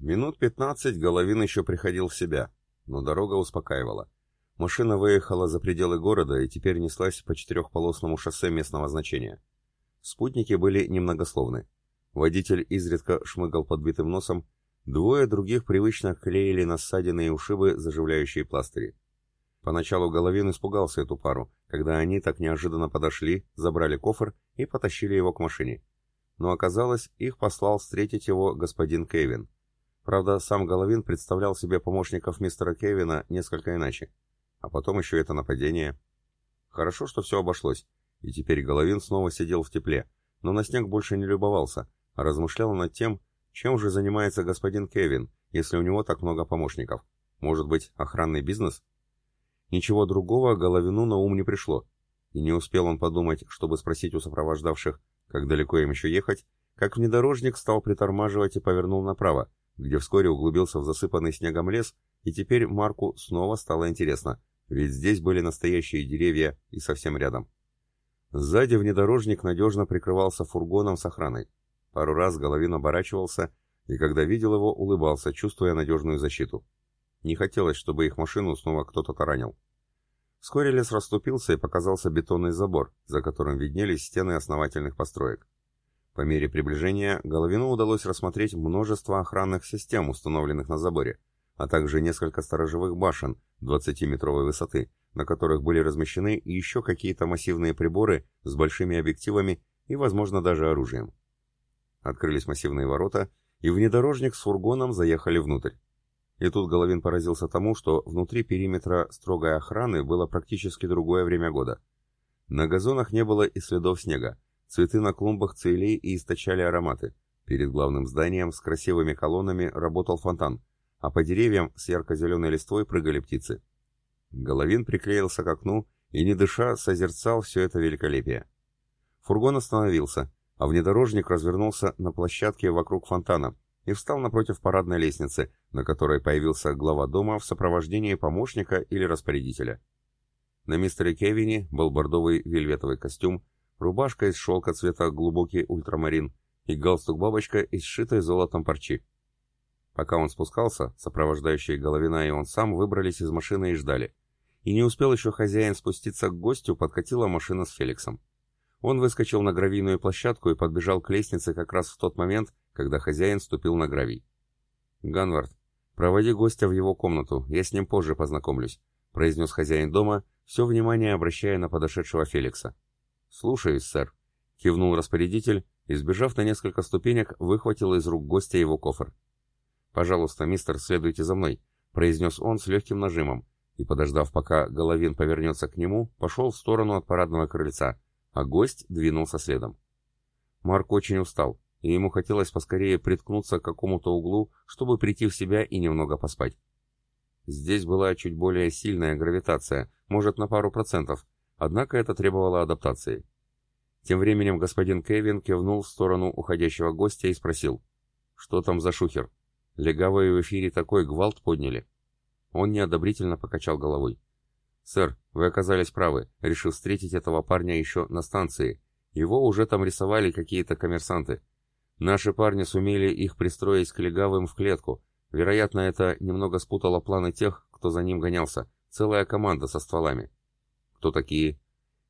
Минут пятнадцать Головин еще приходил в себя, но дорога успокаивала. Машина выехала за пределы города и теперь неслась по четырехполосному шоссе местного значения. Спутники были немногословны. Водитель изредка шмыгал подбитым носом, двое других привычно клеили на ссадины и ушибы заживляющие пластыри. Поначалу Головин испугался эту пару, когда они так неожиданно подошли, забрали кофр и потащили его к машине. Но оказалось, их послал встретить его господин Кевин. Правда, сам Головин представлял себе помощников мистера Кевина несколько иначе. А потом еще это нападение. Хорошо, что все обошлось, и теперь Головин снова сидел в тепле, но на снег больше не любовался, а размышлял над тем, чем же занимается господин Кевин, если у него так много помощников. Может быть, охранный бизнес? Ничего другого Головину на ум не пришло, и не успел он подумать, чтобы спросить у сопровождавших, как далеко им еще ехать, как внедорожник стал притормаживать и повернул направо, где вскоре углубился в засыпанный снегом лес, и теперь Марку снова стало интересно, ведь здесь были настоящие деревья и совсем рядом. Сзади внедорожник надежно прикрывался фургоном с охраной. Пару раз Головин оборачивался, и когда видел его, улыбался, чувствуя надежную защиту. Не хотелось, чтобы их машину снова кто-то таранил. Вскоре лес расступился и показался бетонный забор, за которым виднелись стены основательных построек. По мере приближения Головину удалось рассмотреть множество охранных систем, установленных на заборе, а также несколько сторожевых башен 20-метровой высоты, на которых были размещены еще какие-то массивные приборы с большими объективами и, возможно, даже оружием. Открылись массивные ворота, и внедорожник с фургоном заехали внутрь. И тут Головин поразился тому, что внутри периметра строгой охраны было практически другое время года. На газонах не было и следов снега, цветы на клумбах цвели и источали ароматы. Перед главным зданием с красивыми колоннами работал фонтан, а по деревьям с ярко-зеленой листвой прыгали птицы. Головин приклеился к окну и, не дыша, созерцал все это великолепие. Фургон остановился, а внедорожник развернулся на площадке вокруг фонтана и встал напротив парадной лестницы, на которой появился глава дома в сопровождении помощника или распорядителя. На мистере Кевине был бордовый вельветовый костюм, рубашка из шелка цвета глубокий ультрамарин и галстук-бабочка из сшитой золотом парчи. Пока он спускался, сопровождающие Головина и он сам выбрались из машины и ждали. И не успел еще хозяин спуститься к гостю, подкатила машина с Феликсом. Он выскочил на гравийную площадку и подбежал к лестнице как раз в тот момент, когда хозяин ступил на гравий. «Ганвард, проводи гостя в его комнату, я с ним позже познакомлюсь», произнес хозяин дома, все внимание обращая на подошедшего Феликса. «Слушаюсь, сэр», кивнул распорядитель и, сбежав на несколько ступенек, выхватил из рук гостя его кофр. «Пожалуйста, мистер, следуйте за мной», — произнес он с легким нажимом, и, подождав, пока Головин повернется к нему, пошел в сторону от парадного крыльца, а гость двинулся следом. Марк очень устал, и ему хотелось поскорее приткнуться к какому-то углу, чтобы прийти в себя и немного поспать. Здесь была чуть более сильная гравитация, может на пару процентов, однако это требовало адаптации. Тем временем господин Кевин кивнул в сторону уходящего гостя и спросил, «Что там за шухер?» Легавые в эфире такой гвалт подняли. Он неодобрительно покачал головой. «Сэр, вы оказались правы, решив встретить этого парня еще на станции. Его уже там рисовали какие-то коммерсанты. Наши парни сумели их пристроить к легавым в клетку. Вероятно, это немного спутало планы тех, кто за ним гонялся. Целая команда со стволами. Кто такие?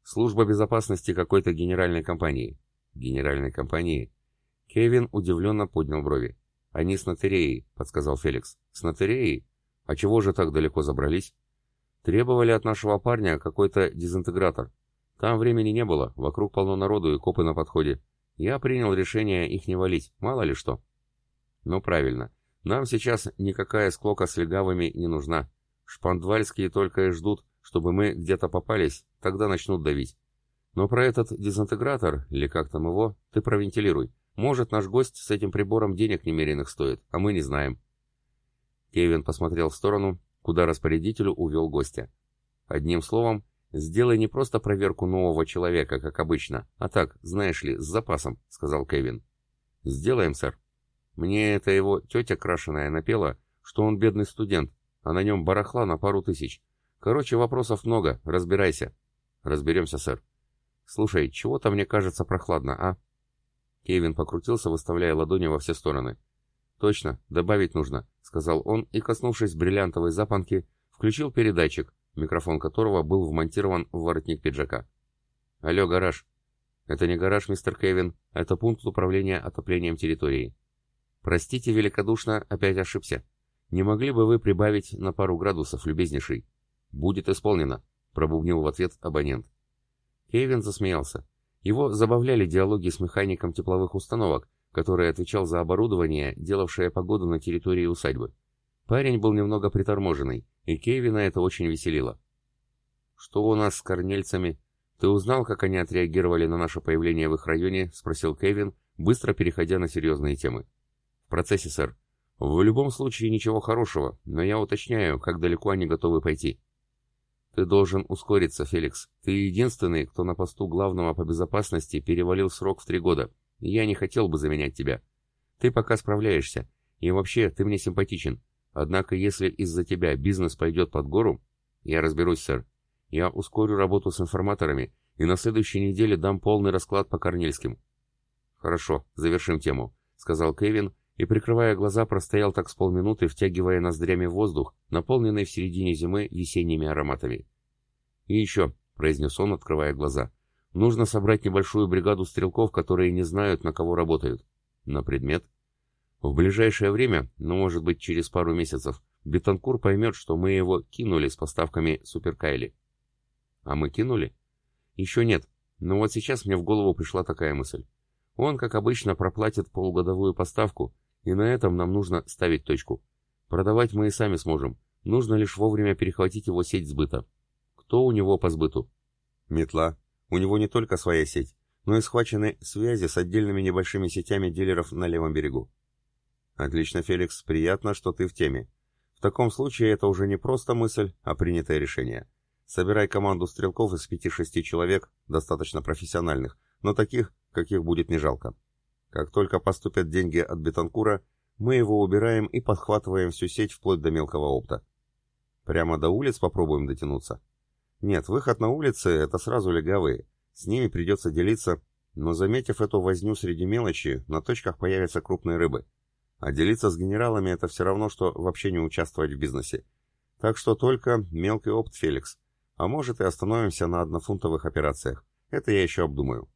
Служба безопасности какой-то генеральной компании. Генеральной компании? Кевин удивленно поднял брови. «Они с Натереей», — подсказал Феликс. «С Натереей? А чего же так далеко забрались?» «Требовали от нашего парня какой-то дезинтегратор. Там времени не было, вокруг полно народу и копы на подходе. Я принял решение их не валить, мало ли что». «Ну, правильно. Нам сейчас никакая склока с легавыми не нужна. Шпандвальские только и ждут, чтобы мы где-то попались, тогда начнут давить. Но про этот дезинтегратор, или как там его, ты провентилируй. Может, наш гость с этим прибором денег немеренных стоит, а мы не знаем. Кевин посмотрел в сторону, куда распорядителю увел гостя. Одним словом, сделай не просто проверку нового человека, как обычно, а так, знаешь ли, с запасом, сказал Кевин. Сделаем, сэр. Мне это его тетя крашеная напела, что он бедный студент, а на нем барахла на пару тысяч. Короче, вопросов много, разбирайся. Разберемся, сэр. Слушай, чего-то мне кажется прохладно, а? Кевин покрутился, выставляя ладони во все стороны. Точно, добавить нужно, сказал он и, коснувшись бриллиантовой запонки, включил передатчик, микрофон которого был вмонтирован в воротник пиджака. Алло, гараж. Это не гараж, мистер Кевин, это пункт управления отоплением территории. Простите великодушно, опять ошибся. Не могли бы вы прибавить на пару градусов, любезнейший? Будет исполнено, пробубнил в ответ абонент. Кевин засмеялся. Его забавляли диалоги с механиком тепловых установок, который отвечал за оборудование, делавшее погоду на территории усадьбы. Парень был немного приторможенный, и Кевина это очень веселило. «Что у нас с корнельцами? Ты узнал, как они отреагировали на наше появление в их районе?» — спросил Кевин, быстро переходя на серьезные темы. «В процессе, сэр. В любом случае ничего хорошего, но я уточняю, как далеко они готовы пойти». «Ты должен ускориться, Феликс. Ты единственный, кто на посту главного по безопасности перевалил срок в три года. Я не хотел бы заменять тебя. Ты пока справляешься. И вообще, ты мне симпатичен. Однако, если из-за тебя бизнес пойдет под гору, я разберусь, сэр. Я ускорю работу с информаторами и на следующей неделе дам полный расклад по Корнельским. Хорошо, завершим тему, сказал Кевин и, прикрывая глаза, простоял так с полминуты, втягивая ноздрями воздух, наполненный в середине зимы весенними ароматами. И еще, произнес он, открывая глаза, нужно собрать небольшую бригаду стрелков, которые не знают, на кого работают. На предмет в ближайшее время, ну может быть через пару месяцев, Бетанкур поймет, что мы его кинули с поставками Суперкайли. А мы кинули? Еще нет, но вот сейчас мне в голову пришла такая мысль. Он, как обычно, проплатит полугодовую поставку, и на этом нам нужно ставить точку. Продавать мы и сами сможем, нужно лишь вовремя перехватить его сеть сбыта. Кто у него по сбыту? Метла. У него не только своя сеть, но и схвачены связи с отдельными небольшими сетями дилеров на левом берегу. Отлично, Феликс, приятно, что ты в теме. В таком случае это уже не просто мысль, а принятое решение. Собирай команду стрелков из пяти-шести человек, достаточно профессиональных, но таких, каких будет не жалко. Как только поступят деньги от Бетанкура, мы его убираем и подхватываем всю сеть вплоть до мелкого опта. Прямо до улиц попробуем дотянуться? Нет, выход на улицы — это сразу легавые. С ними придется делиться, но заметив эту возню среди мелочи, на точках появятся крупные рыбы — а делиться с генералами это все равно, что вообще не участвовать в бизнесе. Так что только мелкий опыт, Феликс. А может и остановимся на однофунтовых операциях. Это я еще обдумаю.